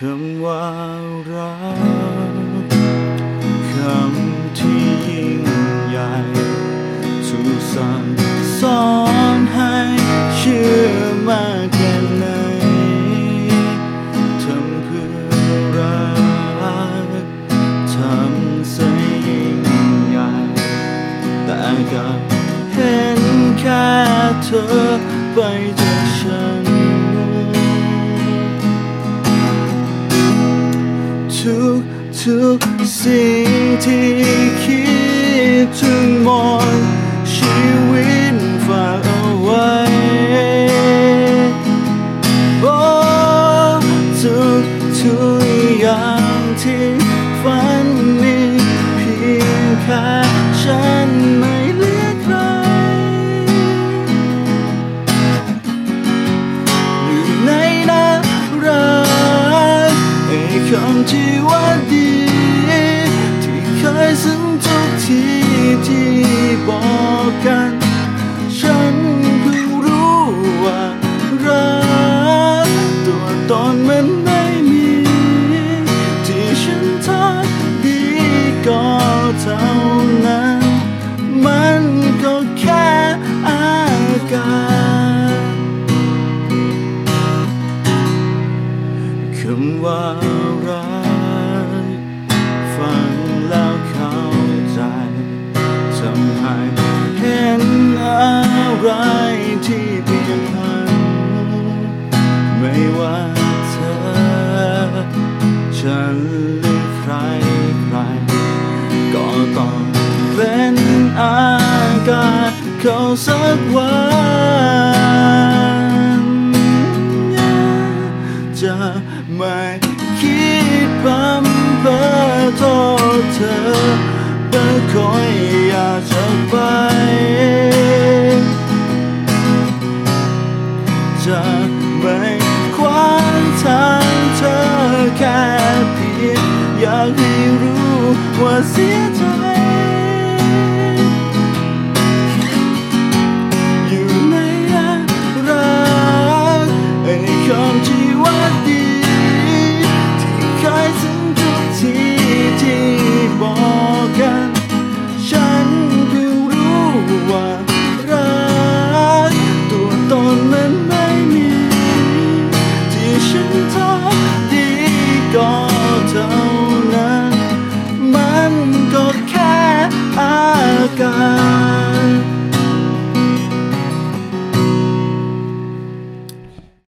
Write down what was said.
คำว่ารักคำที่ยิ่งใหญ่ถูกสั่งสอนให้เชื่อมากแค่ไหนทำเพื่อรักทำสิ่งยิ่งใหญ่แต่ก็เห็นแค่เธอไปจ ทุกทุกสิ่งที่คิดถึงหมด ที่ว่าดี ที่เคยซึ้งทุกทีที่บอกกัน ฉันเพิ่งรู้ว่ารักตัวตนมันไม่มี ที่ฉันทักดีก็เท่านั้น มันก็แค่อาการคำว่า ไรที่เปลี่ยนพันไม่ว่าเธอ ฉันหรือใครใคร ก็ต้องเป็นอาการเขาสักวันจะไม่คิดพัมเพอโทษเธอเพื่อคอยอยาก ไม่ขวางทางเธอแค่เพียงอยากให้รู้ว่าเสียใจ